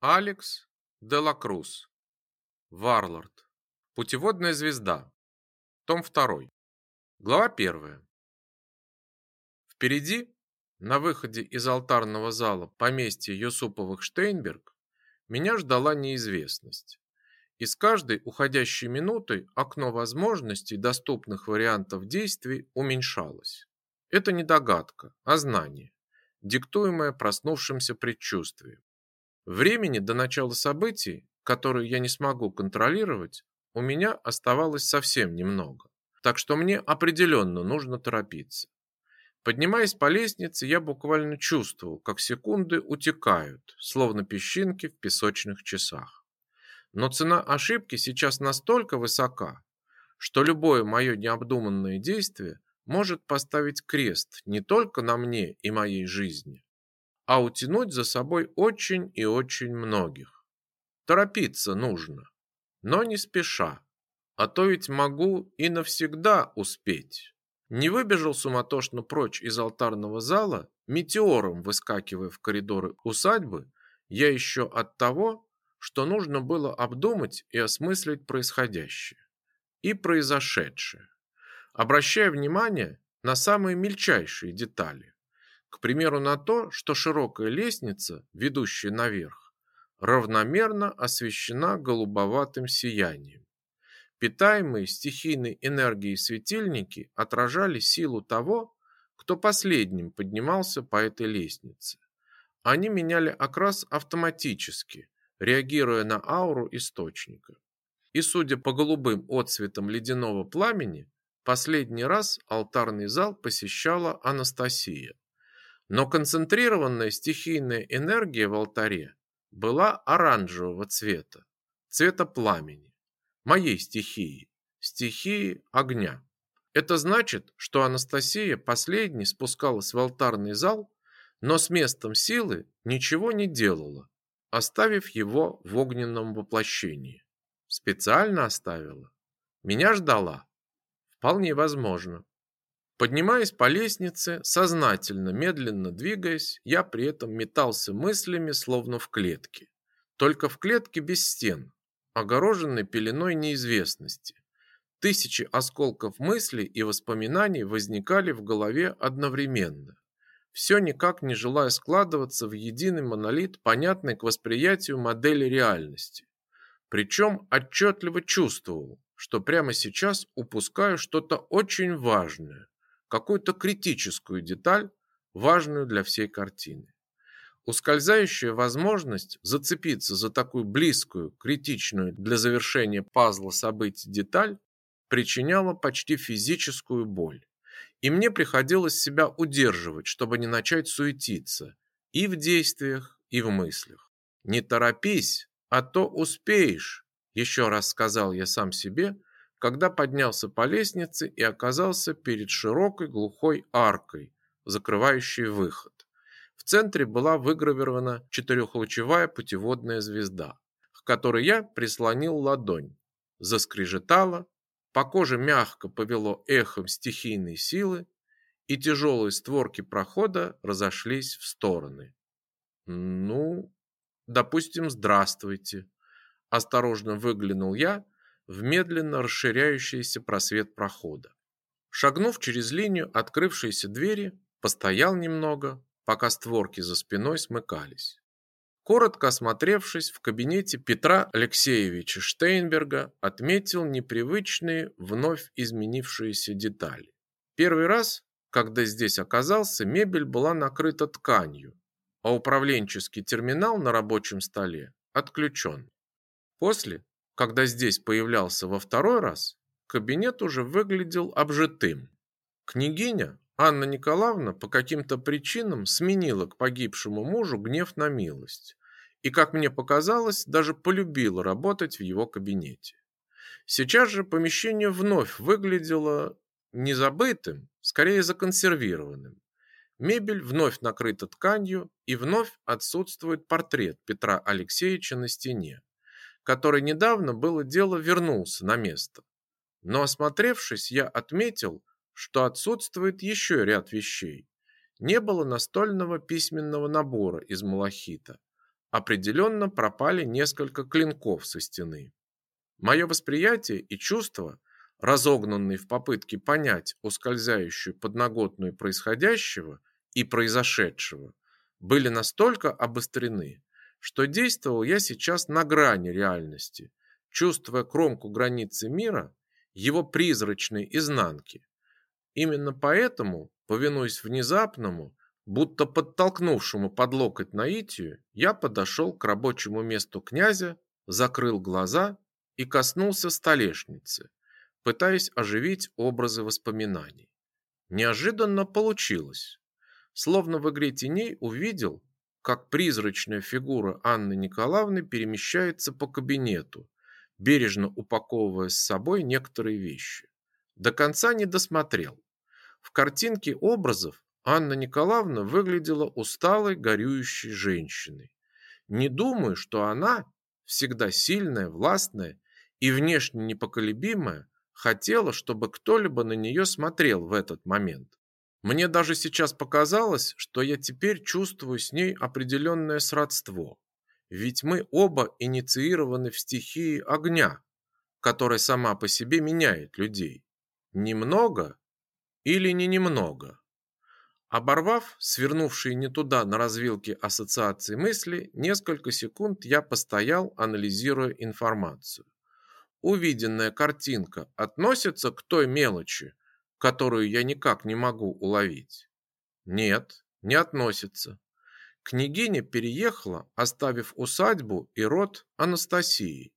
Алекс Делакрус. Варлорд. Путеводная звезда. Том 2. Глава 1. Впереди, на выходе из алтарного зала поместья Юсуповых Штейнберг, меня ждала неизвестность. И с каждой уходящей минутой окно возможностей доступных вариантов действий уменьшалось. Это не догадка, а знание, диктуемое проснувшимся предчувствием. Времени до начала событий, которые я не смогу контролировать, у меня оставалось совсем немного. Так что мне определенно нужно торопиться. Поднимаясь по лестнице, я буквально чувствовал, как секунды утекают, словно песчинки в песочных часах. Но цена ошибки сейчас настолько высока, что любое мое необдуманное действие может поставить крест не только на мне и моей жизни, а утянуть за собой очень и очень многих. Торопиться нужно, но не спеша, а то ведь могу и навсегда успеть. Не выбежал суматошно прочь из алтарного зала, метеором выскакивая в коридоры усадьбы, я еще от того, что нужно было обдумать и осмыслить происходящее и произошедшее, обращая внимание на самые мельчайшие детали. К примеру, на то, что широкая лестница, ведущая наверх, равномерно освещена голубоватым сиянием. Питаемые стихийной энергией светильники отражали силу того, кто последним поднимался по этой лестнице. Они меняли окрас автоматически, реагируя на ауру источника. И судя по голубым отцветам ледяного пламени, последний раз алтарный зал посещала Анастасия. Но концентрированная стихийная энергия в алтаре была оранжевого цвета, цвета пламени, моей стихии, стихии огня. Это значит, что Анастасия последней спускалась в алтарный зал, но с местом силы ничего не делала, оставив его в огненном воплощении. Специально оставила. Меня ждала. Вполне возможно. Поднимаясь по лестнице, сознательно, медленно двигаясь, я при этом метался мыслями, словно в клетке. Только в клетке без стен, огороженной пеленой неизвестности. Тысячи осколков мыслей и воспоминаний возникали в голове одновременно. Все никак не желая складываться в единый монолит, понятный к восприятию модели реальности. Причем отчетливо чувствовал, что прямо сейчас упускаю что-то очень важное, какую-то критическую деталь, важную для всей картины. Ускользающая возможность зацепиться за такую близкую, критичную для завершения пазла событий деталь причиняла почти физическую боль. И мне приходилось себя удерживать, чтобы не начать суетиться и в действиях, и в мыслях. Не торопись, а то успеешь, еще раз сказал я сам себе, когда поднялся по лестнице и оказался перед широкой глухой аркой, закрывающей выход. В центре была выгравирована четырехлучевая путеводная звезда, к которой я прислонил ладонь. Заскрежетало, по коже мягко повело эхом стихийной силы, и тяжелые створки прохода разошлись в стороны. Ну, допустим, здравствуйте. Осторожно выглянул я в медленно расширяющийся просвет прохода. Шагнув через линию открывшейся двери, постоял немного, пока створки за спиной смыкались. Коротко осмотревшись в кабинете Петра Алексеевича Штейнберга, отметил непривычные, вновь изменившиеся детали. Первый раз, когда здесь оказался, мебель была накрыта тканью, а управленческий терминал на рабочем столе отключен. После когда здесь появлялся во второй раз, кабинет уже выглядел обжитым. Княгиня Анна Николаевна по каким-то причинам сменила к погибшему мужу гнев на милость и, как мне показалось, даже полюбила работать в его кабинете. Сейчас же помещение вновь выглядело не забытым, скорее законсервированным. Мебель вновь накрыта тканью, и вновь отсутствует портрет Петра Алексеевича на стене который недавно было дело вернулся на место. Но осмотревшись, я отметил, что отсутствует еще ряд вещей. Не было настольного письменного набора из малахита, определенно пропали несколько клинков со стены. Мое восприятие и чувства, разогнанные в попытке понять ускользающую подноготную происходящего и произошедшего, были настолько обострены, что действовал я сейчас на грани реальности, чувствуя кромку границы мира, его призрачной изнанки. Именно поэтому, повинуясь внезапному, будто подтолкнувшему под локоть наитию, я подошел к рабочему месту князя, закрыл глаза и коснулся столешницы, пытаясь оживить образы воспоминаний. Неожиданно получилось. Словно в игре теней увидел, как призрачная фигура Анны Николаевны перемещается по кабинету, бережно упаковывая с собой некоторые вещи. До конца не досмотрел. В картинке образов Анна Николаевна выглядела усталой, горюющей женщиной. Не думаю, что она, всегда сильная, властная и внешне непоколебимая, хотела, чтобы кто-либо на нее смотрел в этот момент. Мне даже сейчас показалось, что я теперь чувствую с ней определенное сродство. Ведь мы оба инициированы в стихии огня, которая сама по себе меняет людей. Немного или не немного? Оборвав свернувшие не туда на развилке ассоциации мысли, несколько секунд я постоял, анализируя информацию. Увиденная картинка относится к той мелочи, которую я никак не могу уловить? Нет, не относится. Княгиня переехала, оставив усадьбу и род Анастасии,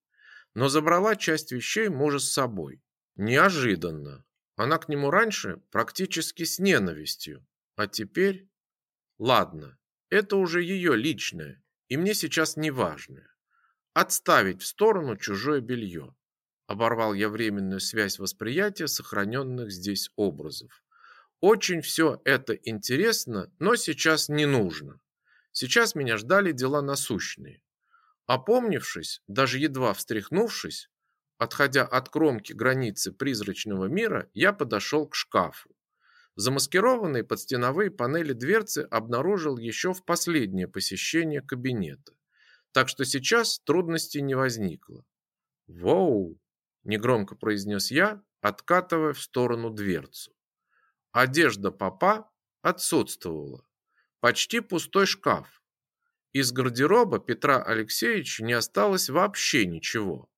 но забрала часть вещей мужа с собой. Неожиданно. Она к нему раньше практически с ненавистью, а теперь... Ладно, это уже ее личное, и мне сейчас не важное. Отставить в сторону чужое белье. Оборвал я временную связь восприятия сохраненных здесь образов. Очень все это интересно, но сейчас не нужно. Сейчас меня ждали дела насущные. Опомнившись, даже едва встряхнувшись, отходя от кромки границы призрачного мира, я подошел к шкафу. Замаскированные под стеновые панели дверцы обнаружил еще в последнее посещение кабинета. Так что сейчас трудностей не возникло. Воу! Негромко произнес я, откатывая в сторону дверцу. Одежда папа отсутствовала. Почти пустой шкаф. Из гардероба Петра Алексеевича не осталось вообще ничего.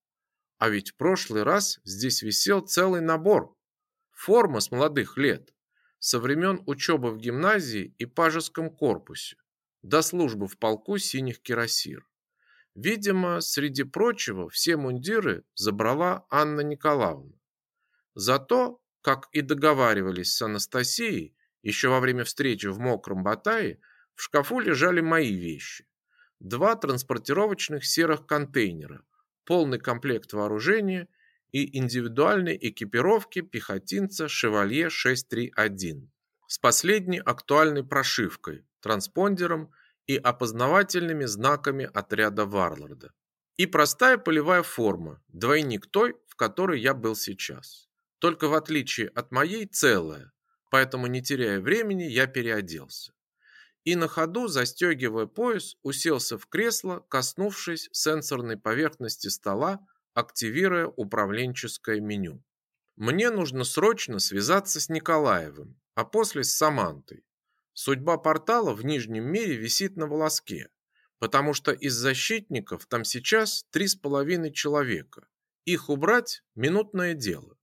А ведь в прошлый раз здесь висел целый набор. Форма с молодых лет, со времен учебы в гимназии и пажеском корпусе, до службы в полку синих кирасир. Видимо, среди прочего, все мундиры забрала Анна Николаевна. Зато, как и договаривались с Анастасией, еще во время встречи в Мокром Батае, в шкафу лежали мои вещи. Два транспортировочных серых контейнера, полный комплект вооружения и индивидуальной экипировки пехотинца «Шевалье 631» с последней актуальной прошивкой, транспондером и опознавательными знаками отряда Варлорда. И простая полевая форма, двойник той, в которой я был сейчас. Только в отличие от моей целая, поэтому не теряя времени, я переоделся. И на ходу, застегивая пояс, уселся в кресло, коснувшись сенсорной поверхности стола, активируя управленческое меню. Мне нужно срочно связаться с Николаевым, а после с Самантой. Судьба портала в Нижнем мире висит на волоске, потому что из защитников там сейчас три с половиной человека. Их убрать – минутное дело.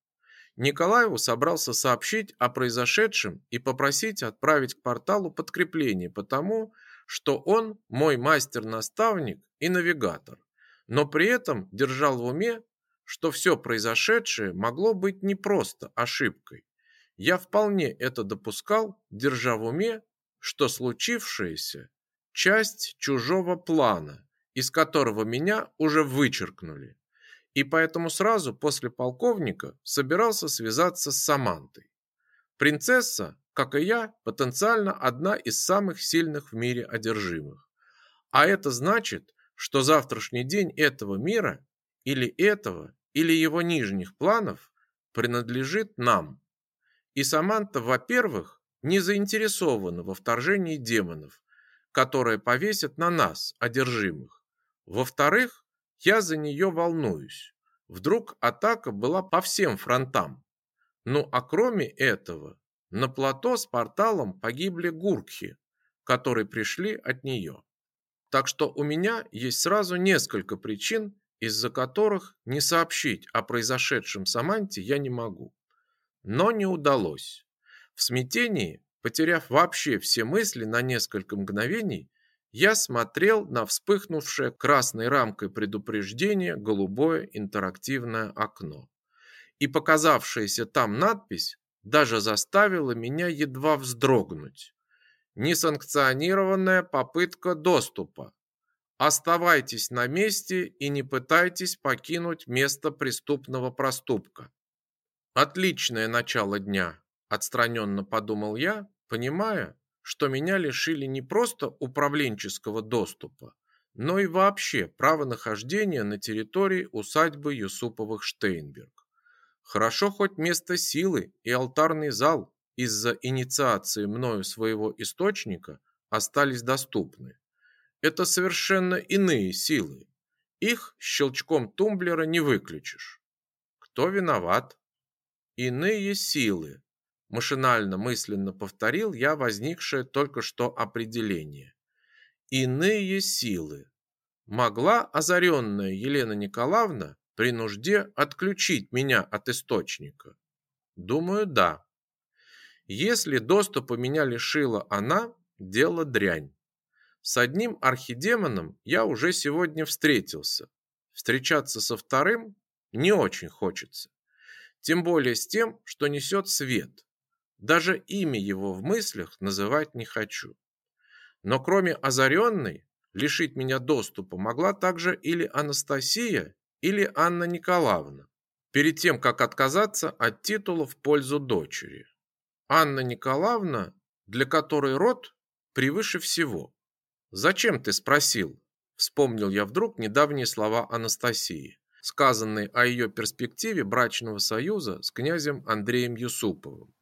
Николаеву собрался сообщить о произошедшем и попросить отправить к порталу подкрепление, потому что он мой мастер-наставник и навигатор, но при этом держал в уме, что все произошедшее могло быть не просто ошибкой, я вполне это допускал, держа в уме, что случившееся – часть чужого плана, из которого меня уже вычеркнули. И поэтому сразу после полковника собирался связаться с Самантой. Принцесса, как и я, потенциально одна из самых сильных в мире одержимых. А это значит, что завтрашний день этого мира или этого, или его нижних планов принадлежит нам. И Саманта, во-первых, не заинтересована во вторжении демонов, которое повесят на нас, одержимых. Во-вторых, я за нее волнуюсь. Вдруг атака была по всем фронтам. Ну а кроме этого, на плато с порталом погибли гуркхи, которые пришли от нее. Так что у меня есть сразу несколько причин, из-за которых не сообщить о произошедшем Саманте я не могу. Но не удалось. В смятении, потеряв вообще все мысли на несколько мгновений, я смотрел на вспыхнувшее красной рамкой предупреждение голубое интерактивное окно. И показавшаяся там надпись даже заставила меня едва вздрогнуть. Несанкционированная попытка доступа. Оставайтесь на месте и не пытайтесь покинуть место преступного проступка. Отличное начало дня, отстраненно подумал я, понимая, что меня лишили не просто управленческого доступа, но и вообще права нахождения на территории усадьбы Юсуповых Штейнберг. Хорошо хоть место силы и алтарный зал из-за инициации мною своего источника остались доступны. Это совершенно иные силы. Их щелчком тумблера не выключишь. Кто виноват? Иные силы, Машинально, мысленно повторил я возникшее только что определение. Иные силы. Могла озаренная Елена Николаевна при нужде отключить меня от источника? Думаю, да. Если доступа меня лишила она, дело дрянь. С одним архидемоном я уже сегодня встретился. Встречаться со вторым не очень хочется. Тем более с тем, что несет свет. Даже имя его в мыслях называть не хочу. Но кроме озаренной, лишить меня доступа могла также или Анастасия, или Анна Николаевна, перед тем, как отказаться от титула в пользу дочери. Анна Николаевна, для которой род превыше всего. «Зачем ты спросил?» Вспомнил я вдруг недавние слова Анастасии, сказанные о ее перспективе брачного союза с князем Андреем Юсуповым.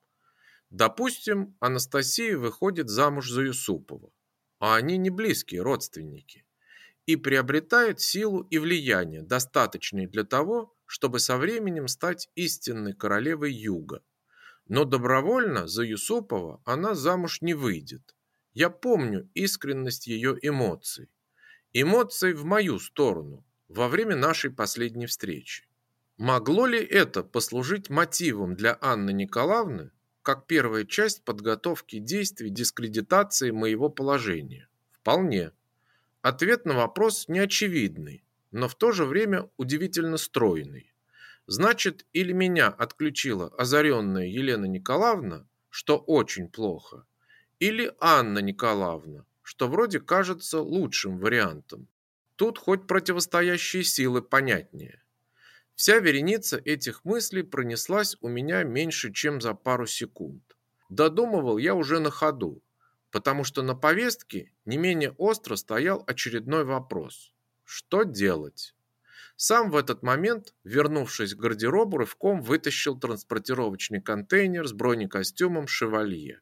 Допустим, Анастасия выходит замуж за Юсупова, а они не близкие родственники, и приобретает силу и влияние, достаточные для того, чтобы со временем стать истинной королевой Юга. Но добровольно за Юсупова она замуж не выйдет. Я помню искренность ее эмоций. Эмоций в мою сторону во время нашей последней встречи. Могло ли это послужить мотивом для Анны Николаевны как первая часть подготовки действий дискредитации моего положения? Вполне. Ответ на вопрос неочевидный, но в то же время удивительно стройный. Значит, или меня отключила озаренная Елена Николаевна, что очень плохо, или Анна Николаевна, что вроде кажется лучшим вариантом. Тут хоть противостоящие силы понятнее. Вся вереница этих мыслей пронеслась у меня меньше, чем за пару секунд. Додумывал я уже на ходу, потому что на повестке не менее остро стоял очередной вопрос. Что делать? Сам в этот момент, вернувшись к гардеробу, рывком вытащил транспортировочный контейнер с бронекостюмом «Шевалье».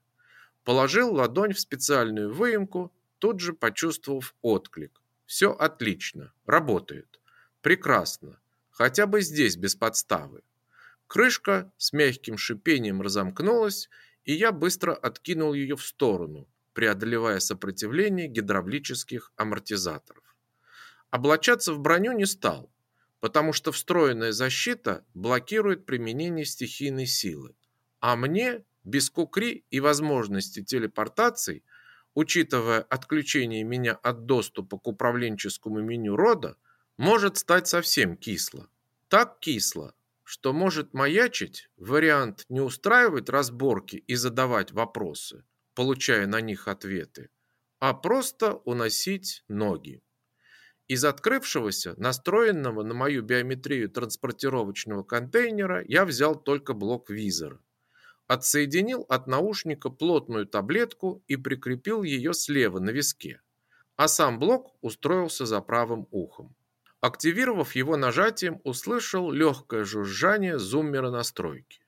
Положил ладонь в специальную выемку, тут же почувствовав отклик. Все отлично, работает. Прекрасно хотя бы здесь без подставы. Крышка с мягким шипением разомкнулась, и я быстро откинул ее в сторону, преодолевая сопротивление гидравлических амортизаторов. Облачаться в броню не стал, потому что встроенная защита блокирует применение стихийной силы, а мне без кукри и возможности телепортации, учитывая отключение меня от доступа к управленческому меню рода, может стать совсем кисло. Так кисло, что может маячить вариант не устраивать разборки и задавать вопросы, получая на них ответы, а просто уносить ноги. Из открывшегося, настроенного на мою биометрию транспортировочного контейнера, я взял только блок визора. Отсоединил от наушника плотную таблетку и прикрепил ее слева на виске, а сам блок устроился за правым ухом. Активировав его нажатием, услышал легкое жужжание зуммера настройки.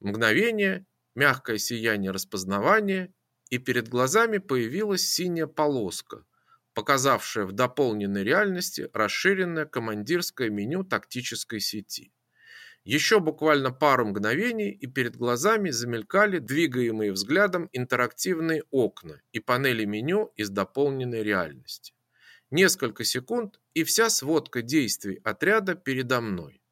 Мгновение, мягкое сияние распознавания, и перед глазами появилась синяя полоска, показавшая в дополненной реальности расширенное командирское меню тактической сети. Еще буквально пару мгновений, и перед глазами замелькали двигаемые взглядом интерактивные окна и панели меню из дополненной реальности. Несколько секунд, и вся сводка действий отряда передо мной.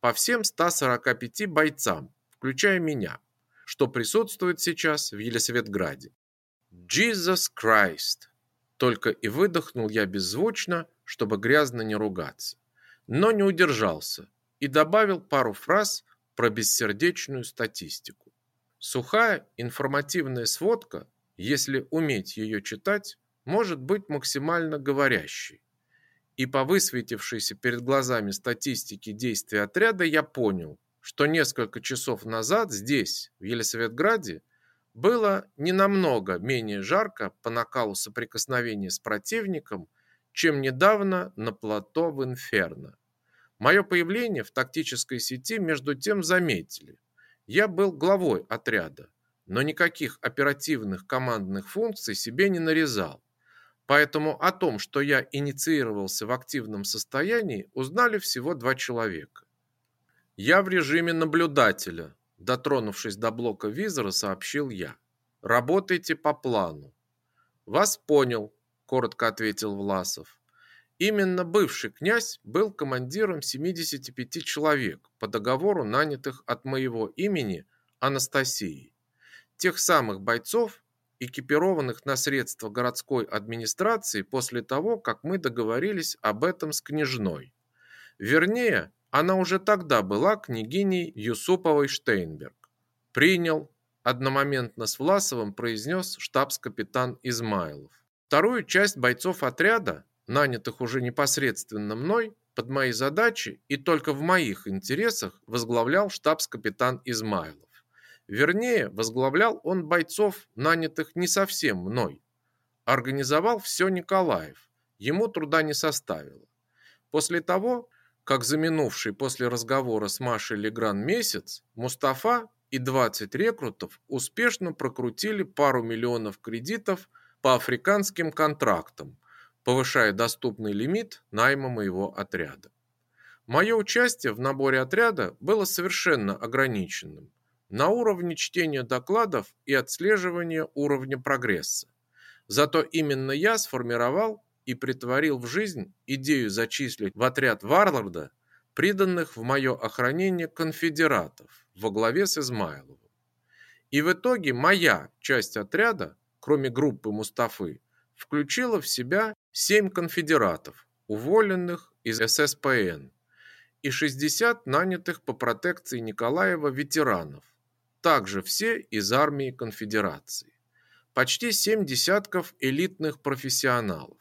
По всем 145 бойцам, включая меня, что присутствует сейчас в Елисаветграде. Jesus Christ! Только и выдохнул я беззвучно, чтобы грязно не ругаться. Но не удержался и добавил пару фраз про бессердечную статистику. Сухая информативная сводка, если уметь ее читать, может быть максимально говорящей. И по высветившейся перед глазами статистике действий отряда я понял, что несколько часов назад здесь, в Елисаветграде, было не намного менее жарко по накалу соприкосновения с противником, чем недавно на плато в Инферно. Мое появление в тактической сети между тем заметили. Я был главой отряда, но никаких оперативных командных функций себе не нарезал. Поэтому о том, что я инициировался в активном состоянии, узнали всего два человека. Я в режиме наблюдателя, дотронувшись до блока визора, сообщил я. Работайте по плану. Вас понял, коротко ответил Власов. Именно бывший князь был командиром 75 человек по договору нанятых от моего имени Анастасии. Тех самых бойцов, экипированных на средства городской администрации после того, как мы договорились об этом с княжной. Вернее, она уже тогда была княгиней Юсуповой Штейнберг. Принял, одномоментно с Власовым произнес штабс-капитан Измайлов. Вторую часть бойцов отряда нанятых уже непосредственно мной, под мои задачи и только в моих интересах возглавлял штабс-капитан Измайлов. Вернее, возглавлял он бойцов, нанятых не совсем мной. Организовал все Николаев, ему труда не составило. После того, как заминувший после разговора с Машей Легран месяц, Мустафа и 20 рекрутов успешно прокрутили пару миллионов кредитов по африканским контрактам, повышая доступный лимит найма моего отряда. Мое участие в наборе отряда было совершенно ограниченным, на уровне чтения докладов и отслеживания уровня прогресса. Зато именно я сформировал и притворил в жизнь идею зачислить в отряд Варларда приданных в мое охранение конфедератов во главе с Измайловым. И в итоге моя часть отряда, кроме группы Мустафы, включила в себя 7 конфедератов, уволенных из ССПН, и 60 нанятых по протекции Николаева ветеранов, также все из армии конфедерации. Почти 7 десятков элитных профессионалов.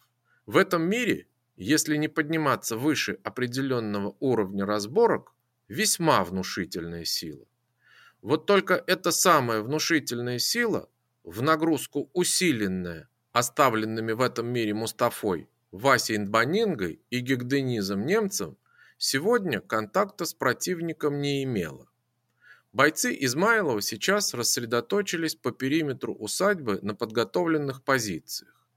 В этом мире, если не подниматься выше определенного уровня разборок, весьма внушительная сила. Вот только эта самая внушительная сила, в нагрузку усиленная оставленными в этом мире Мустафой, Васей Нбанингой и Гегденизом немцем, сегодня контакта с противником не имела. Бойцы Измайлова сейчас рассредоточились по периметру усадьбы на подготовленных позициях.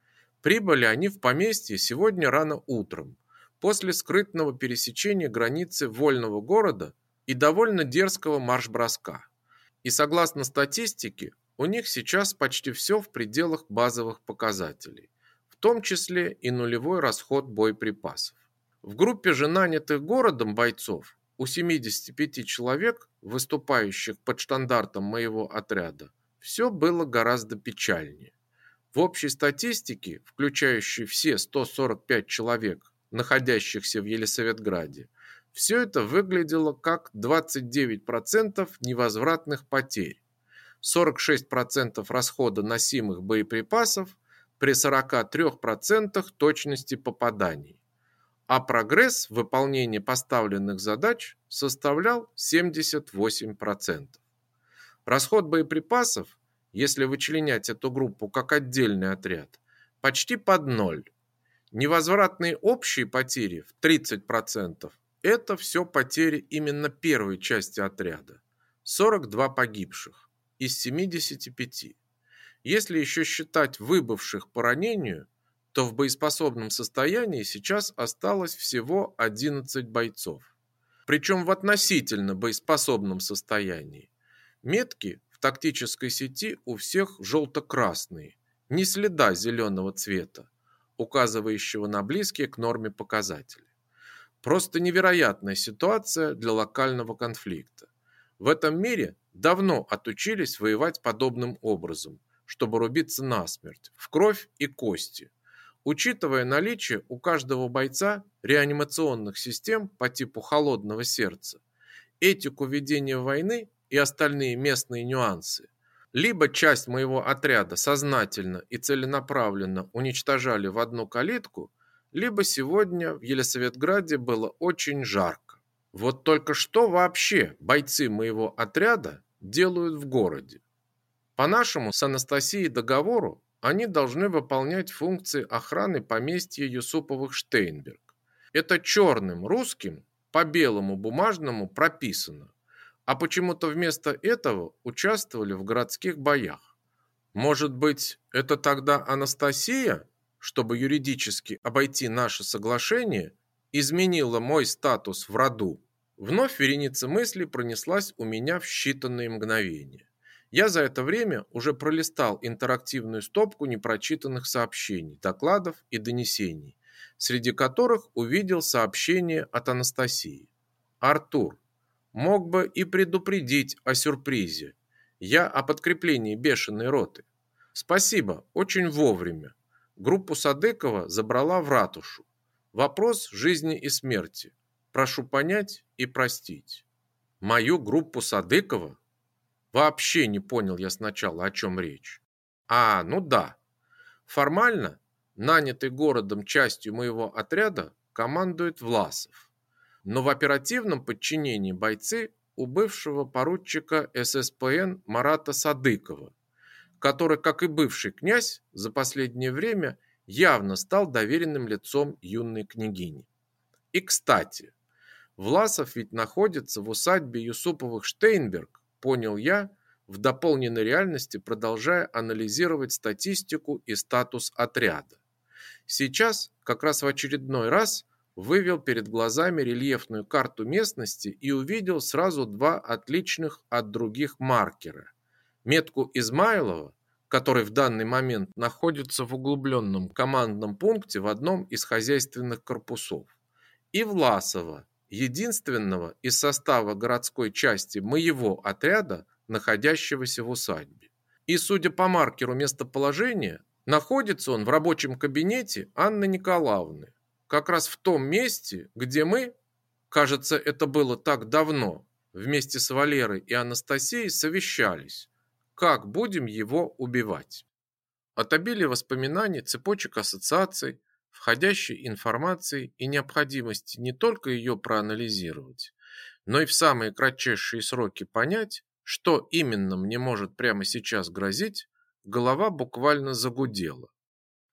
Прибыли они в поместье сегодня рано утром, после скрытного пересечения границы вольного города и довольно дерзкого марш-броска. И согласно статистике, у них сейчас почти все в пределах базовых показателей, в том числе и нулевой расход боеприпасов. В группе же нанятых городом бойцов у 75 человек, выступающих под штандартом моего отряда, все было гораздо печальнее. В общей статистике, включающей все 145 человек, находящихся в Елисаветграде, все это выглядело как 29% невозвратных потерь, 46% расхода носимых боеприпасов при 43% точности попаданий. А прогресс в выполнении поставленных задач составлял 78%. Расход боеприпасов, если вычленять эту группу как отдельный отряд, почти под ноль. Невозвратные общие потери в 30% – это все потери именно первой части отряда. 42 погибших из 75. Если еще считать выбывших по ранению, то в боеспособном состоянии сейчас осталось всего 11 бойцов. Причем в относительно боеспособном состоянии. Метки в тактической сети у всех желто-красные, ни следа зеленого цвета, указывающего на близкие к норме показатели. Просто невероятная ситуация для локального конфликта. В этом мире давно отучились воевать подобным образом, чтобы рубиться насмерть, в кровь и кости, учитывая наличие у каждого бойца реанимационных систем по типу холодного сердца, этику ведения войны и остальные местные нюансы. Либо часть моего отряда сознательно и целенаправленно уничтожали в одну калитку, либо сегодня в Елисаветграде было очень жарко. Вот только что вообще бойцы моего отряда делают в городе? По нашему с Анастасией договору они должны выполнять функции охраны поместья Юсуповых-Штейнберг. Это черным русским по белому бумажному прописано. А почему-то вместо этого участвовали в городских боях. Может быть, это тогда Анастасия, чтобы юридически обойти наше соглашение, изменила мой статус в роду? Вновь вереница мыслей пронеслась у меня в считанные мгновения. Я за это время уже пролистал интерактивную стопку непрочитанных сообщений, докладов и донесений, среди которых увидел сообщение от Анастасии. Артур, мог бы и предупредить о сюрпризе. Я о подкреплении бешеной роты. Спасибо, очень вовремя. Группу Садыкова забрала в ратушу. Вопрос жизни и смерти. Прошу понять и простить. Мою группу Садыкова Вообще не понял я сначала, о чем речь. А, ну да. Формально нанятый городом частью моего отряда командует Власов. Но в оперативном подчинении бойцы у бывшего поручика ССПН Марата Садыкова, который, как и бывший князь, за последнее время явно стал доверенным лицом юной княгини. И, кстати, Власов ведь находится в усадьбе Юсуповых Штейнберг, понял я, в дополненной реальности продолжая анализировать статистику и статус отряда. Сейчас, как раз в очередной раз, вывел перед глазами рельефную карту местности и увидел сразу два отличных от других маркера. Метку Измайлова, который в данный момент находится в углубленном командном пункте в одном из хозяйственных корпусов, и Власова, единственного из состава городской части моего отряда, находящегося в усадьбе. И, судя по маркеру местоположения, находится он в рабочем кабинете Анны Николаевны, как раз в том месте, где мы, кажется, это было так давно, вместе с Валерой и Анастасией совещались, как будем его убивать. От обилия воспоминаний, цепочек ассоциаций, входящей информации и необходимости не только ее проанализировать, но и в самые кратчайшие сроки понять, что именно мне может прямо сейчас грозить, голова буквально загудела.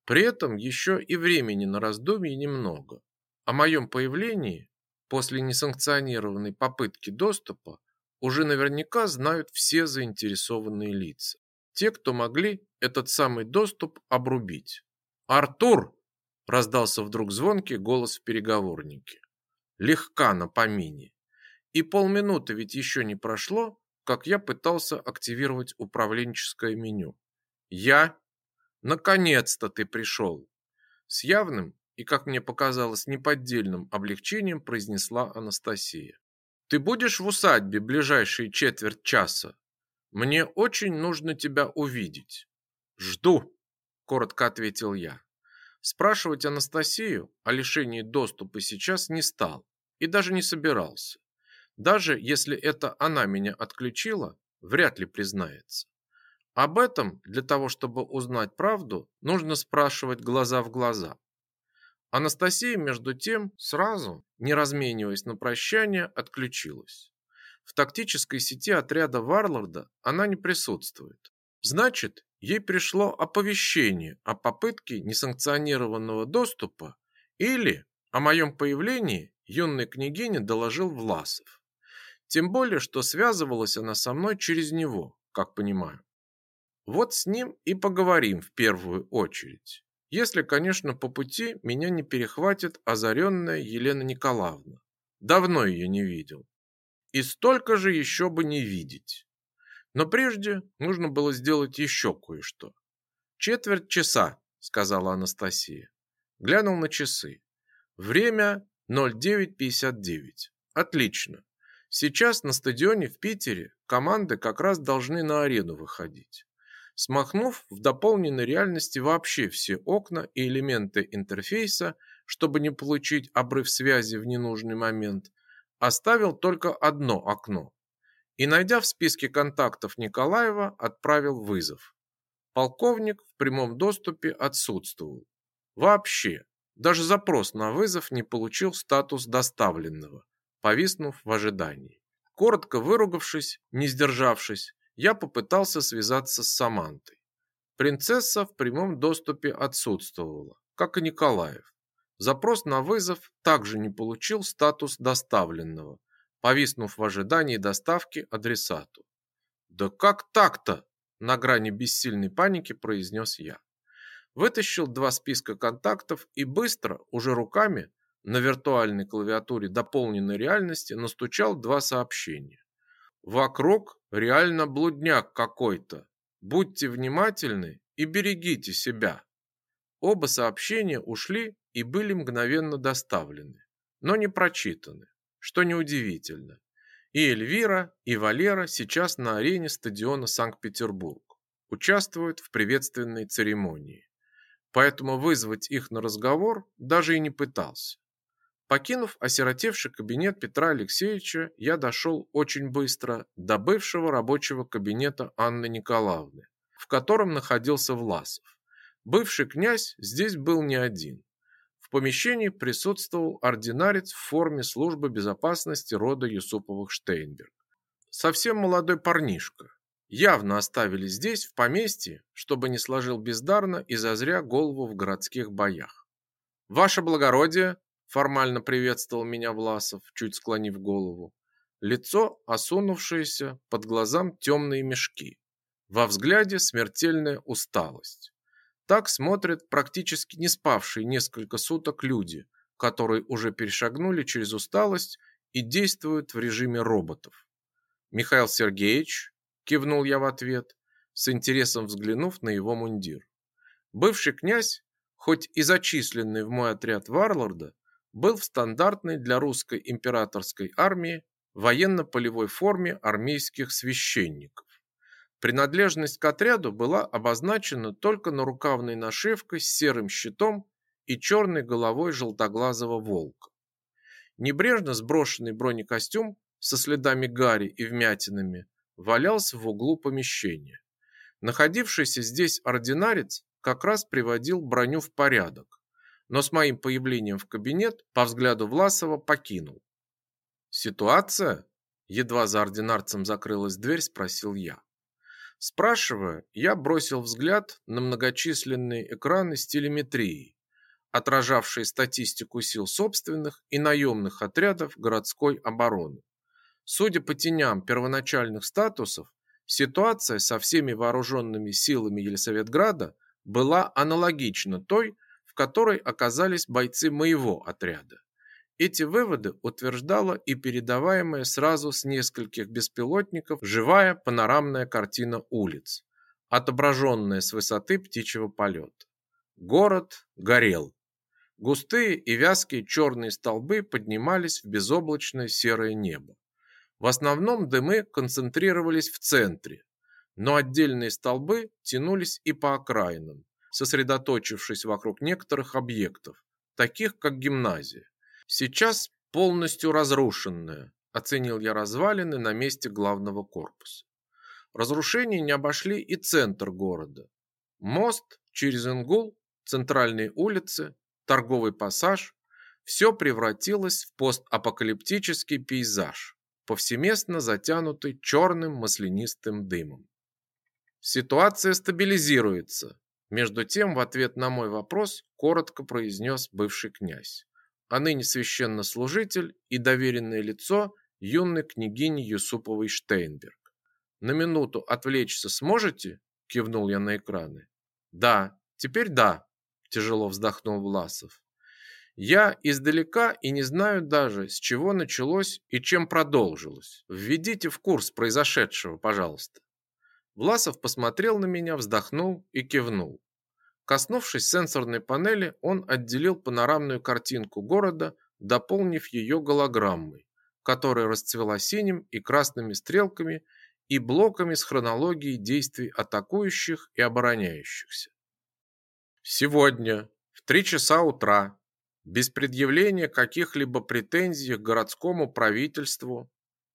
При этом еще и времени на раздумье немного. О моем появлении после несанкционированной попытки доступа уже наверняка знают все заинтересованные лица. Те, кто могли этот самый доступ обрубить. «Артур!» раздался вдруг звонкий голос в переговорнике. Легка на помине. И полминуты ведь еще не прошло, как я пытался активировать управленческое меню. Я? Наконец-то ты пришел. С явным и, как мне показалось, неподдельным облегчением произнесла Анастасия. Ты будешь в усадьбе ближайшие четверть часа? Мне очень нужно тебя увидеть. Жду, коротко ответил я. Спрашивать Анастасию о лишении доступа сейчас не стал и даже не собирался. Даже если это она меня отключила, вряд ли признается. Об этом для того, чтобы узнать правду, нужно спрашивать глаза в глаза. Анастасия, между тем, сразу, не размениваясь на прощание, отключилась. В тактической сети отряда Варлорда она не присутствует. Значит, ей пришло оповещение о попытке несанкционированного доступа или о моем появлении юной княгине доложил Власов. Тем более, что связывалась она со мной через него, как понимаю. Вот с ним и поговорим в первую очередь. Если, конечно, по пути меня не перехватит озаренная Елена Николаевна. Давно ее не видел. И столько же еще бы не видеть. Но прежде нужно было сделать еще кое-что. «Четверть часа», — сказала Анастасия. Глянул на часы. Время 09.59. Отлично. Сейчас на стадионе в Питере команды как раз должны на арену выходить смахнув в дополненной реальности вообще все окна и элементы интерфейса, чтобы не получить обрыв связи в ненужный момент, оставил только одно окно и, найдя в списке контактов Николаева, отправил вызов. Полковник в прямом доступе отсутствовал. Вообще, даже запрос на вызов не получил статус доставленного, повиснув в ожидании. Коротко выругавшись, не сдержавшись, я попытался связаться с Самантой. Принцесса в прямом доступе отсутствовала, как и Николаев. Запрос на вызов также не получил статус доставленного, повиснув в ожидании доставки адресату. «Да как так-то?» – на грани бессильной паники произнес я. Вытащил два списка контактов и быстро, уже руками, на виртуальной клавиатуре дополненной реальности настучал два сообщения. Вокруг реально блудняк какой-то. Будьте внимательны и берегите себя. Оба сообщения ушли и были мгновенно доставлены, но не прочитаны, что неудивительно. И Эльвира, и Валера сейчас на арене стадиона Санкт-Петербург участвуют в приветственной церемонии. Поэтому вызвать их на разговор даже и не пытался. Покинув осиротевший кабинет Петра Алексеевича, я дошел очень быстро до бывшего рабочего кабинета Анны Николаевны, в котором находился Власов. Бывший князь здесь был не один. В помещении присутствовал ординарец в форме службы безопасности рода Юсуповых Штейнберг. Совсем молодой парнишка. Явно оставили здесь, в поместье, чтобы не сложил бездарно и зазря голову в городских боях. «Ваше благородие!» Формально приветствовал меня Власов, чуть склонив голову. Лицо осунувшееся, под глазам темные мешки. Во взгляде смертельная усталость. Так смотрят практически не спавшие несколько суток люди, которые уже перешагнули через усталость и действуют в режиме роботов. Михаил Сергеевич, кивнул я в ответ, с интересом взглянув на его мундир. Бывший князь, хоть и зачисленный в мой отряд Варлорда, был в стандартной для русской императорской армии военно-полевой форме армейских священников. Принадлежность к отряду была обозначена только нарукавной нашивкой с серым щитом и черной головой желтоглазого волка. Небрежно сброшенный бронекостюм со следами гари и вмятинами валялся в углу помещения. Находившийся здесь ординарец как раз приводил броню в порядок, но с моим появлением в кабинет по взгляду Власова покинул. «Ситуация?» Едва за ординарцем закрылась дверь, спросил я. Спрашивая, я бросил взгляд на многочисленные экраны с телеметрией, отражавшие статистику сил собственных и наемных отрядов городской обороны. Судя по теням первоначальных статусов, ситуация со всеми вооруженными силами Елисаветграда была аналогична той, в которой оказались бойцы моего отряда. Эти выводы утверждала и передаваемая сразу с нескольких беспилотников живая панорамная картина улиц, отображенная с высоты птичьего полета. Город горел. Густые и вязкие черные столбы поднимались в безоблачное серое небо. В основном дымы концентрировались в центре, но отдельные столбы тянулись и по окраинам, сосредоточившись вокруг некоторых объектов, таких как гимназия. Сейчас полностью разрушенная, оценил я развалины на месте главного корпуса. Разрушения не обошли и центр города. Мост через Ингул, центральные улицы, торговый пассаж – все превратилось в постапокалиптический пейзаж, повсеместно затянутый черным маслянистым дымом. Ситуация стабилизируется, между тем, в ответ на мой вопрос коротко произнес бывший князь, а ныне священнослужитель и доверенное лицо юной княгини Юсуповой Штейнберг. «На минуту отвлечься сможете?» – кивнул я на экраны. Да, теперь да, тяжело вздохнул Власов. Я издалека и не знаю даже, с чего началось и чем продолжилось. Введите в курс произошедшего, пожалуйста. Власов посмотрел на меня, вздохнул и кивнул. Коснувшись сенсорной панели, он отделил панорамную картинку города, дополнив ее голограммой, которая расцвела синим и красными стрелками и блоками с хронологией действий атакующих и обороняющихся. Сегодня в 3 часа утра, без предъявления каких-либо претензий к городскому правительству,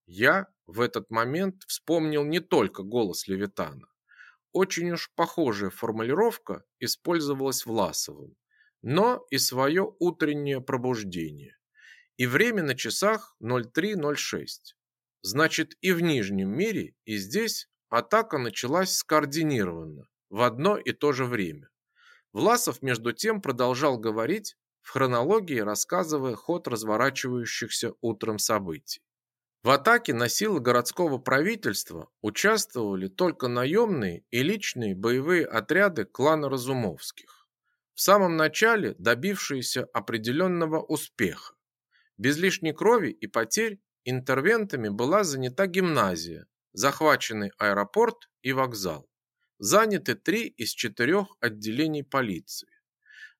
я в этот момент вспомнил не только голос Левитана. Очень уж похожая формулировка использовалась Власовым, но и свое утреннее пробуждение. И время на часах 03.06. Значит, и в Нижнем мире, и здесь атака началась скоординированно, в одно и то же время. Власов между тем продолжал говорить, в хронологии рассказывая ход разворачивающихся утром событий. В атаке на силы городского правительства участвовали только наемные и личные боевые отряды клана Разумовских. В самом начале добившиеся определенного успеха. Без лишней крови и потерь интервентами была занята гимназия, захваченный аэропорт и вокзал. Заняты три из четырех отделений полиции.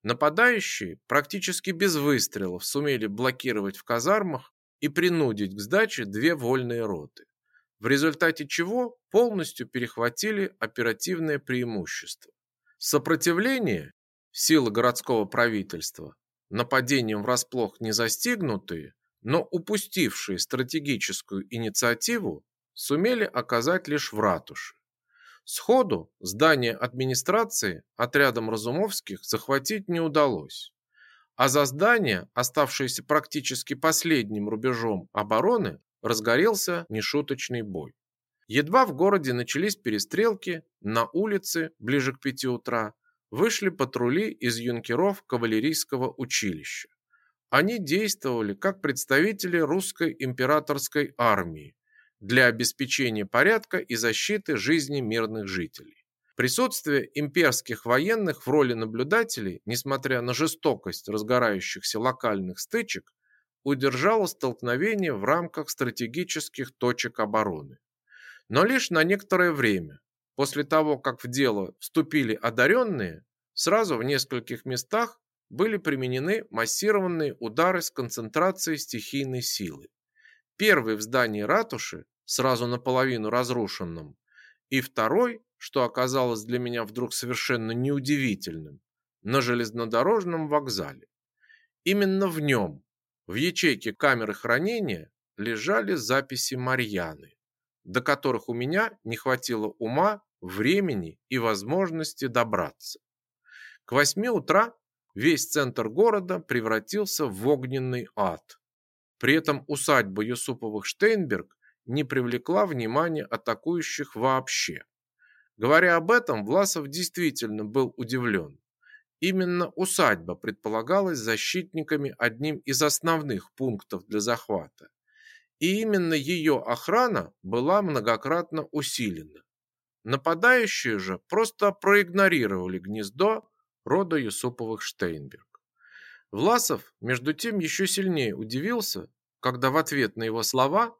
Нападающие практически без выстрелов сумели блокировать в казармах и принудить к сдаче две вольные роты, в результате чего полностью перехватили оперативное преимущество. Сопротивление силы городского правительства нападением врасплох не застигнутые, но упустившие стратегическую инициативу сумели оказать лишь в ратуше. Сходу здание администрации отрядом Разумовских захватить не удалось а за здание, оставшееся практически последним рубежом обороны, разгорелся нешуточный бой. Едва в городе начались перестрелки, на улице, ближе к пяти утра, вышли патрули из юнкеров кавалерийского училища. Они действовали как представители русской императорской армии для обеспечения порядка и защиты жизни мирных жителей. Присутствие имперских военных в роли наблюдателей, несмотря на жестокость разгорающихся локальных стычек, удержало столкновение в рамках стратегических точек обороны. Но лишь на некоторое время. После того, как в дело вступили одаренные, сразу в нескольких местах были применены массированные удары с концентрацией стихийной силы. Первый в здании ратуши, сразу наполовину разрушенном, и второй что оказалось для меня вдруг совершенно неудивительным, на железнодорожном вокзале. Именно в нем, в ячейке камеры хранения, лежали записи Марьяны, до которых у меня не хватило ума, времени и возможности добраться. К восьми утра весь центр города превратился в огненный ад. При этом усадьба Юсуповых Штейнберг не привлекла внимания атакующих вообще. Говоря об этом, Власов действительно был удивлен. Именно усадьба предполагалась защитниками одним из основных пунктов для захвата. И именно ее охрана была многократно усилена. Нападающие же просто проигнорировали гнездо рода Юсуповых Штейнберг. Власов, между тем, еще сильнее удивился, когда в ответ на его слова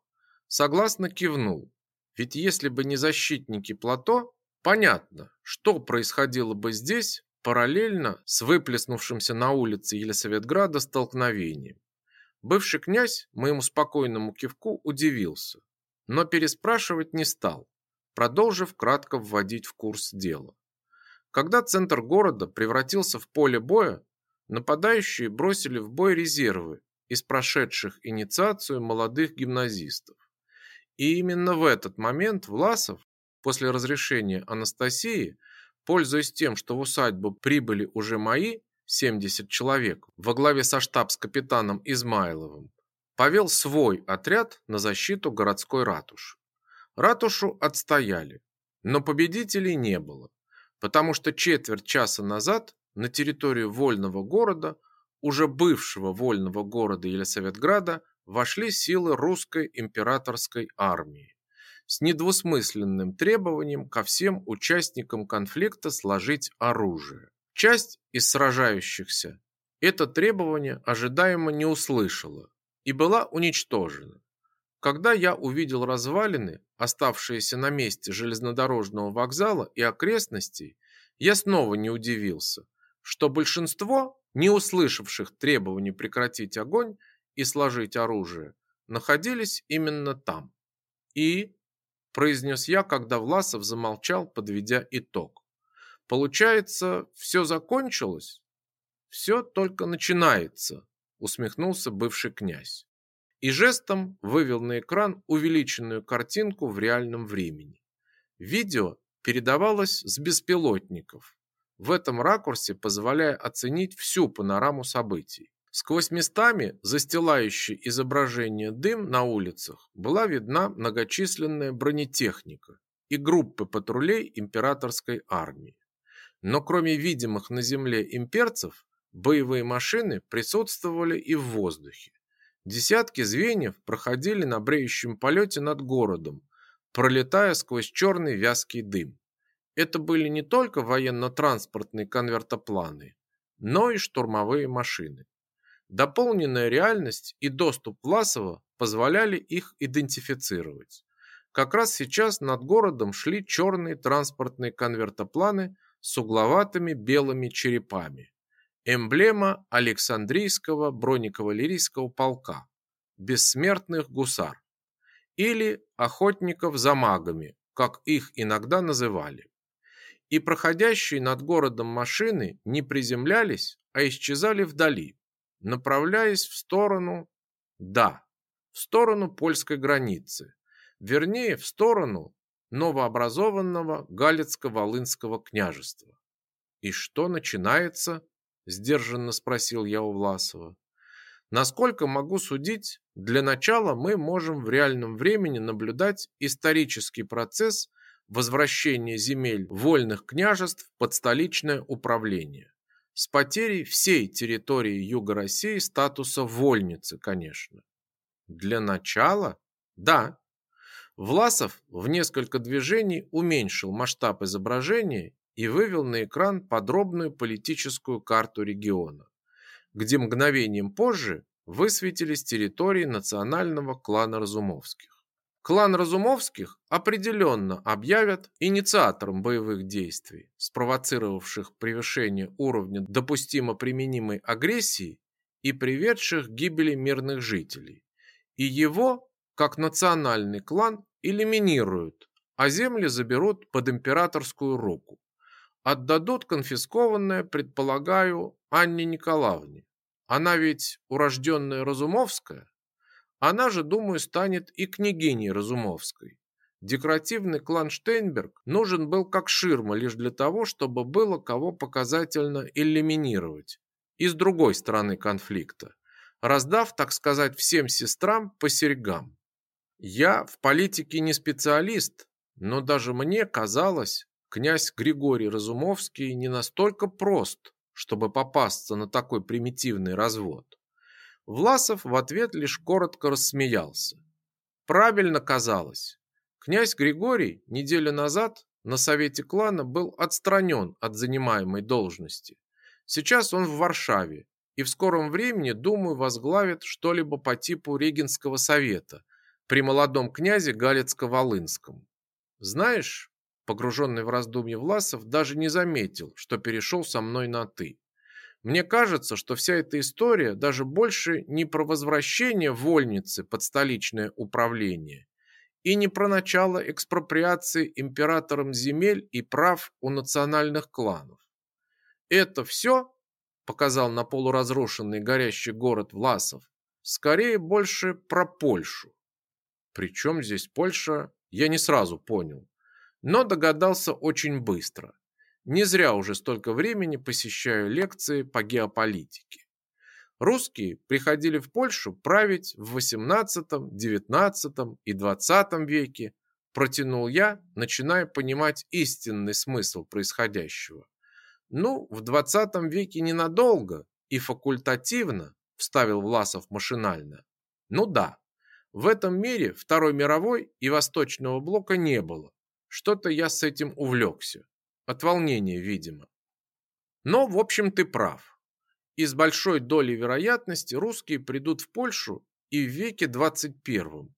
согласно кивнул. Ведь если бы не защитники плато, Понятно, что происходило бы здесь параллельно с выплеснувшимся на улице Елисаветграда столкновением. Бывший князь моему спокойному кивку удивился, но переспрашивать не стал, продолжив кратко вводить в курс дела. Когда центр города превратился в поле боя, нападающие бросили в бой резервы из прошедших инициацию молодых гимназистов. И именно в этот момент Власов После разрешения Анастасии, пользуясь тем, что в усадьбу прибыли уже мои 70 человек во главе со штабс-капитаном Измайловым, повел свой отряд на защиту городской ратуши. Ратушу отстояли, но победителей не было, потому что четверть часа назад на территорию вольного города, уже бывшего вольного города Елисаветграда, вошли силы русской императорской армии. С недвусмысленным требованием ко всем участникам конфликта сложить оружие. Часть из сражающихся это требование ожидаемо не услышала и была уничтожена. Когда я увидел развалины, оставшиеся на месте железнодорожного вокзала и окрестностей, я снова не удивился, что большинство, не услышавших требований прекратить огонь и сложить оружие, находились именно там. И, произнес я, когда Власов замолчал, подведя итог. Получается, все закончилось? Все только начинается, усмехнулся бывший князь и жестом вывел на экран увеличенную картинку в реальном времени. Видео передавалось с беспилотников, в этом ракурсе позволяя оценить всю панораму событий. Сквозь местами, застилающий изображение дым на улицах, была видна многочисленная бронетехника и группы патрулей императорской армии. Но кроме видимых на земле имперцев, боевые машины присутствовали и в воздухе. Десятки звеньев проходили на бреющем полете над городом, пролетая сквозь черный вязкий дым. Это были не только военно-транспортные конвертопланы, но и штурмовые машины. Дополненная реальность и доступ Власова позволяли их идентифицировать. Как раз сейчас над городом шли черные транспортные конвертопланы с угловатыми белыми черепами эмблема Александрийского бронекавалерийского полка, бессмертных гусар, или охотников за магами, как их иногда называли. И проходящие над городом машины не приземлялись, а исчезали вдали, направляясь в сторону, да, в сторону польской границы, вернее, в сторону новообразованного Галицко-Волынского княжества. И что начинается? сдержанно спросил я у Власова. Насколько могу судить, для начала мы можем в реальном времени наблюдать исторический процесс возвращения земель вольных княжеств под столичное управление. С потерей всей территории Юга России статуса вольницы, конечно. Для начала? Да. Власов в несколько движений уменьшил масштаб изображения и вывел на экран подробную политическую карту региона, где мгновением позже высветились территории национального клана Разумовских. Клан Разумовских определенно объявят инициатором боевых действий, спровоцировавших превышение уровня допустимо применимой агрессии и приведших к гибели мирных жителей. И его, как национальный клан, элиминируют, а земли заберут под императорскую руку. Отдадут конфискованное, предполагаю, Анне Николаевне. Она ведь урожденная Разумовская. Она же, думаю, станет и княгиней Разумовской. Декоративный клан Штейнберг нужен был как ширма лишь для того, чтобы было кого показательно элиминировать. И с другой стороны конфликта, раздав, так сказать, всем сестрам по серьгам. Я в политике не специалист, но даже мне казалось, князь Григорий Разумовский не настолько прост, чтобы попасться на такой примитивный развод. Власов в ответ лишь коротко рассмеялся. Правильно казалось. Князь Григорий неделю назад на совете клана был отстранен от занимаемой должности. Сейчас он в Варшаве и в скором времени, думаю, возглавит что-либо по типу Регенского совета при молодом князе Галицко-Волынском. Знаешь, Погруженный в раздумья Власов даже не заметил, что перешел со мной на «ты». Мне кажется, что вся эта история даже больше не про возвращение вольницы под столичное управление и не про начало экспроприации императором земель и прав у национальных кланов. Это все, показал на полуразрушенный горящий город Власов, скорее больше про Польшу. Причем здесь Польша, я не сразу понял но догадался очень быстро. Не зря уже столько времени посещаю лекции по геополитике. Русские приходили в Польшу править в 18, 19 и 20 веке, протянул я, начиная понимать истинный смысл происходящего. Ну, в 20 веке ненадолго и факультативно, вставил Власов машинально. Ну да, В этом мире Второй мировой и Восточного блока не было. Что-то я с этим увлекся. От волнения, видимо. Но, в общем, ты прав. И с большой долей вероятности русские придут в Польшу и в веке 21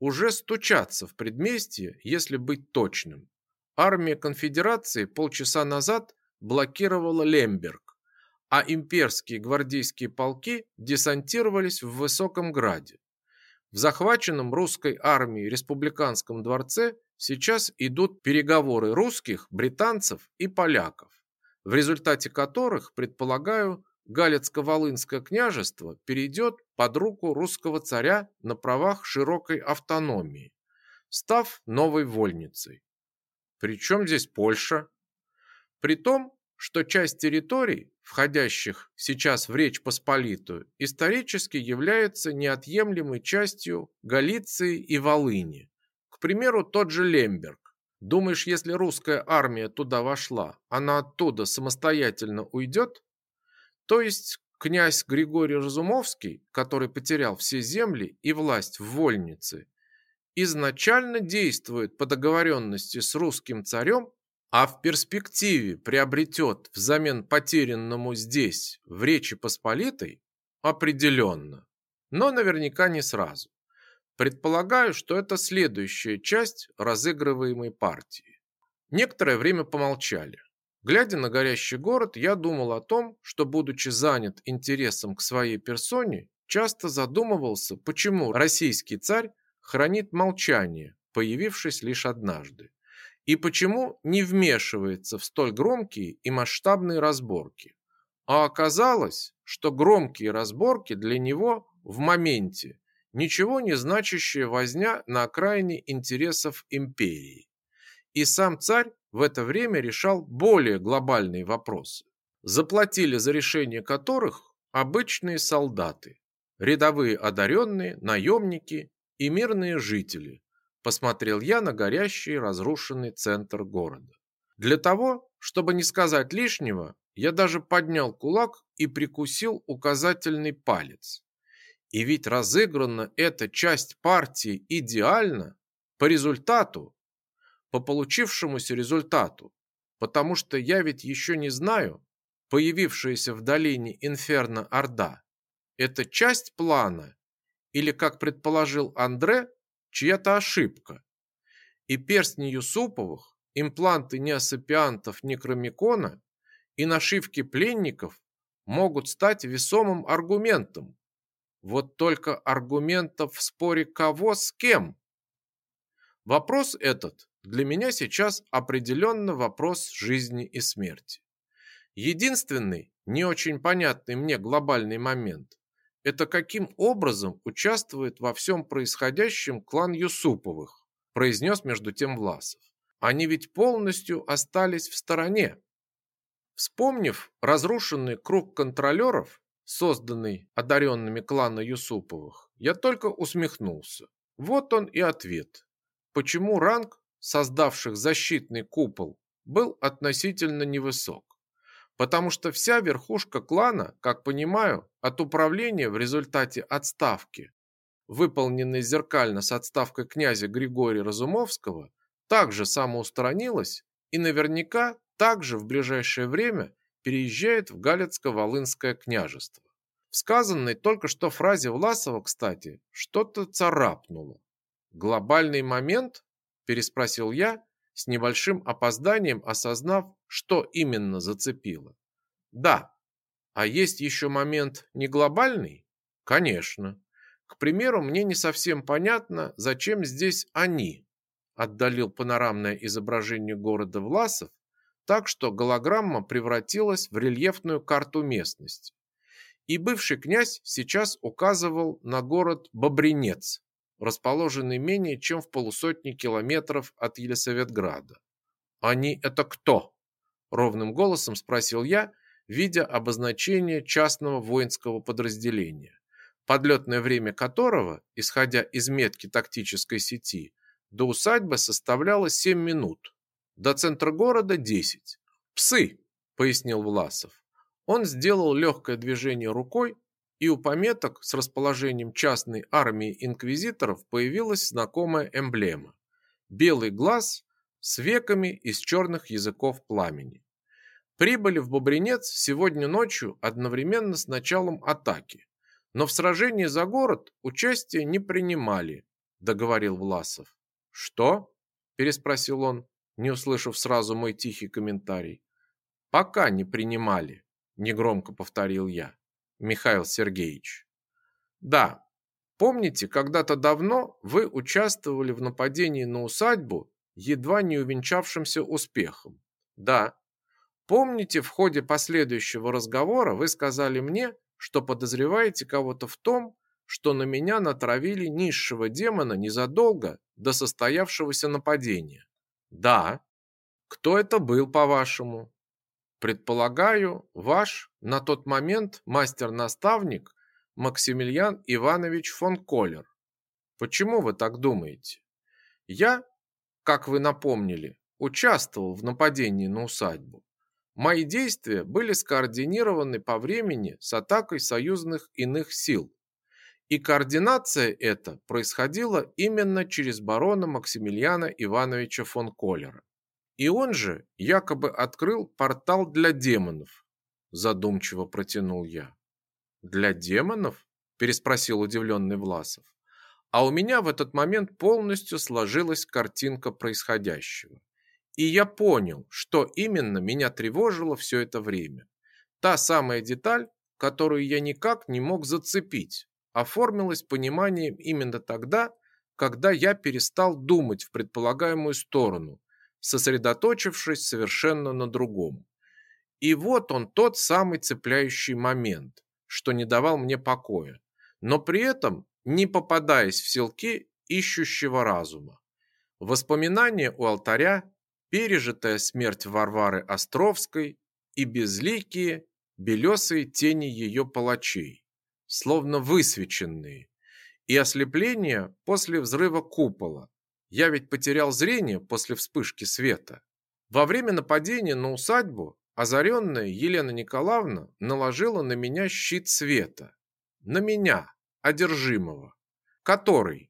уже стучаться в предместье, если быть точным. Армия конфедерации полчаса назад блокировала Лемберг, а имперские гвардейские полки десантировались в Высоком Граде. В захваченном русской армией республиканском дворце сейчас идут переговоры русских, британцев и поляков, в результате которых, предполагаю, Галицко-Волынское княжество перейдет под руку русского царя на правах широкой автономии, став новой вольницей. Причем здесь Польша? При том, что часть территорий, входящих сейчас в Речь Посполитую, исторически является неотъемлемой частью Галиции и Волыни. К примеру, тот же Лемберг. Думаешь, если русская армия туда вошла, она оттуда самостоятельно уйдет? То есть князь Григорий Разумовский, который потерял все земли и власть в вольнице, изначально действует по договоренности с русским царем, а в перспективе приобретет взамен потерянному здесь, в Речи Посполитой, определенно, но наверняка не сразу. Предполагаю, что это следующая часть разыгрываемой партии. Некоторое время помолчали. Глядя на горящий город, я думал о том, что, будучи занят интересом к своей персоне, часто задумывался, почему российский царь хранит молчание, появившись лишь однажды, и почему не вмешивается в столь громкие и масштабные разборки. А оказалось, что громкие разборки для него в моменте ничего не значащая возня на окраине интересов империи. И сам царь в это время решал более глобальные вопросы, заплатили за решение которых обычные солдаты, рядовые одаренные, наемники и мирные жители. Посмотрел я на горящий разрушенный центр города. Для того, чтобы не сказать лишнего, я даже поднял кулак и прикусил указательный палец. И ведь разыграна эта часть партии идеально по результату, по получившемуся результату, потому что я ведь еще не знаю, появившаяся в долине Инферно Орда, это часть плана или, как предположил Андре, чья-то ошибка. И перстни Юсуповых, импланты неосапиантов Некромикона и нашивки пленников могут стать весомым аргументом. Вот только аргументов в споре кого с кем. Вопрос этот для меня сейчас определенно вопрос жизни и смерти. Единственный, не очень понятный мне глобальный момент – это каким образом участвует во всем происходящем клан Юсуповых, произнес между тем Власов. Они ведь полностью остались в стороне. Вспомнив разрушенный круг контролеров, созданный одаренными клана Юсуповых, я только усмехнулся. Вот он и ответ. Почему ранг создавших защитный купол, был относительно невысок. Потому что вся верхушка клана, как понимаю, от управления в результате отставки, выполненной зеркально с отставкой князя Григория Разумовского, также самоустранилась и наверняка также в ближайшее время переезжает в Галицко-Волынское княжество. В сказанной только что фразе Власова, кстати, что-то царапнуло. Глобальный момент переспросил я, с небольшим опозданием осознав, что именно зацепило. Да. А есть еще момент не глобальный? Конечно. К примеру, мне не совсем понятно, зачем здесь они. Отдалил панорамное изображение города Власов, так что голограмма превратилась в рельефную карту местности. И бывший князь сейчас указывал на город Бобринец, расположенный менее чем в полусотни километров от Елисаветграда. «Они это кто?» – ровным голосом спросил я, видя обозначение частного воинского подразделения, подлетное время которого, исходя из метки тактической сети, до усадьбы составляло 7 минут, до центра города 10. «Псы!» – пояснил Власов. Он сделал легкое движение рукой, и у пометок с расположением частной армии инквизиторов появилась знакомая эмблема – белый глаз с веками из черных языков пламени. Прибыли в Бобринец сегодня ночью одновременно с началом атаки, но в сражении за город участие не принимали, договорил Власов. Что? переспросил он, не услышав сразу мой тихий комментарий. Пока не принимали, негромко повторил я. Михаил Сергеевич. Да. Помните, когда-то давно вы участвовали в нападении на усадьбу, едва не увенчавшимся успехом? Да. Помните, в ходе последующего разговора вы сказали мне, что подозреваете кого-то в том, что на меня натравили низшего демона незадолго до состоявшегося нападения? Да. Кто это был, по-вашему? Предполагаю, ваш на тот момент мастер-наставник Максимилиан Иванович фон Коллер. Почему вы так думаете? Я, как вы напомнили, участвовал в нападении на усадьбу. Мои действия были скоординированы по времени с атакой союзных иных сил. И координация эта происходила именно через барона Максимилиана Ивановича фон Коллера. И он же якобы открыл портал для демонов, задумчиво протянул я. Для демонов? переспросил удивленный Власов. А у меня в этот момент полностью сложилась картинка происходящего. И я понял, что именно меня тревожило все это время. Та самая деталь, которую я никак не мог зацепить, оформилась пониманием именно тогда, когда я перестал думать в предполагаемую сторону, сосредоточившись совершенно на другом. И вот он тот самый цепляющий момент, что не давал мне покоя, но при этом не попадаясь в селки ищущего разума. Воспоминания у алтаря пережитая смерть Варвары Островской и безликие, белесые тени ее палачей, словно высвеченные, и ослепление после взрыва купола. Я ведь потерял зрение после вспышки света. Во время нападения на усадьбу озаренная Елена Николаевна наложила на меня щит света. На меня, одержимого, который,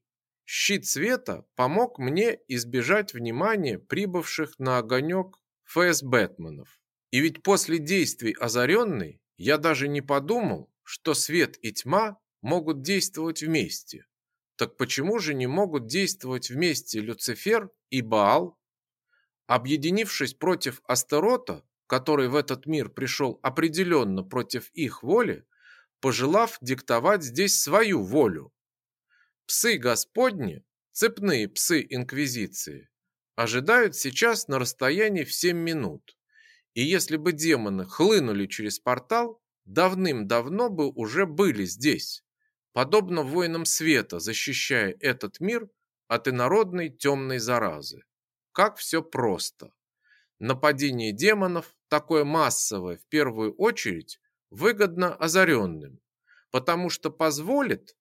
Щит света помог мне избежать внимания прибывших на огонек ФС-бэтменов. И ведь после действий озаренной я даже не подумал, что свет и тьма могут действовать вместе. Так почему же не могут действовать вместе Люцифер и Баал? Объединившись против Астарота, который в этот мир пришел определенно против их воли, пожелав диктовать здесь свою волю, Псы Господни, цепные псы Инквизиции, ожидают сейчас на расстоянии в 7 минут. И если бы демоны хлынули через портал, давным-давно бы уже были здесь, подобно воинам света, защищая этот мир от инородной темной заразы. Как все просто. Нападение демонов, такое массовое в первую очередь, выгодно озаренным, потому что позволит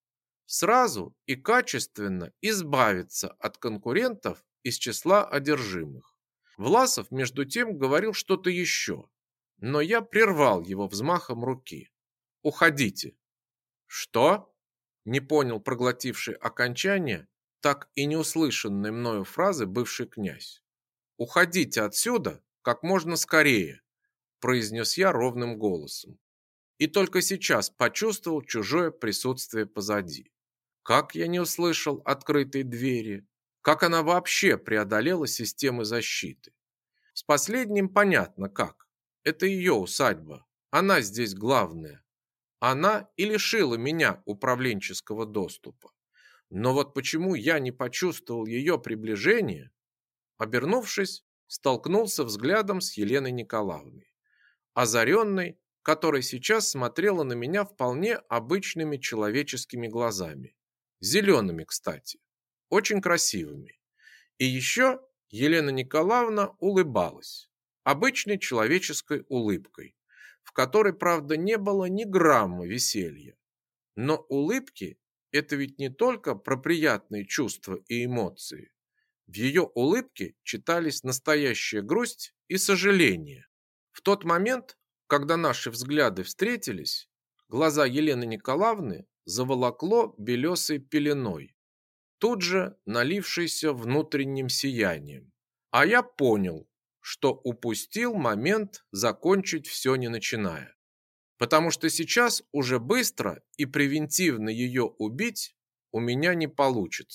сразу и качественно избавиться от конкурентов из числа одержимых. Власов между тем говорил что-то еще, но я прервал его взмахом руки. Уходите. Что? Не понял проглотивший окончание так и не услышанной мною фразы бывший князь. Уходите отсюда как можно скорее, произнес я ровным голосом. И только сейчас почувствовал чужое присутствие позади. Как я не услышал открытой двери? Как она вообще преодолела системы защиты? С последним понятно как. Это ее усадьба. Она здесь главная. Она и лишила меня управленческого доступа. Но вот почему я не почувствовал ее приближение? Обернувшись, столкнулся взглядом с Еленой Николаевной, озаренной, которая сейчас смотрела на меня вполне обычными человеческими глазами Зелеными, кстати. Очень красивыми. И еще Елена Николаевна улыбалась. Обычной человеческой улыбкой, которой, правда, не было ни грамма веселья. Но улыбки – это ведь не только про приятные чувства и эмоции. В ее улыбке читались настоящая грусть и сожаление. В тот момент, когда наши взгляды встретились, Глаза Елены Николаевны заволокло белесой пеленой, тут же налившейся внутренним сиянием. А я понял, что упустил момент закончить все не начиная. Потому что сейчас уже быстро и превентивно ее убить у меня не получится.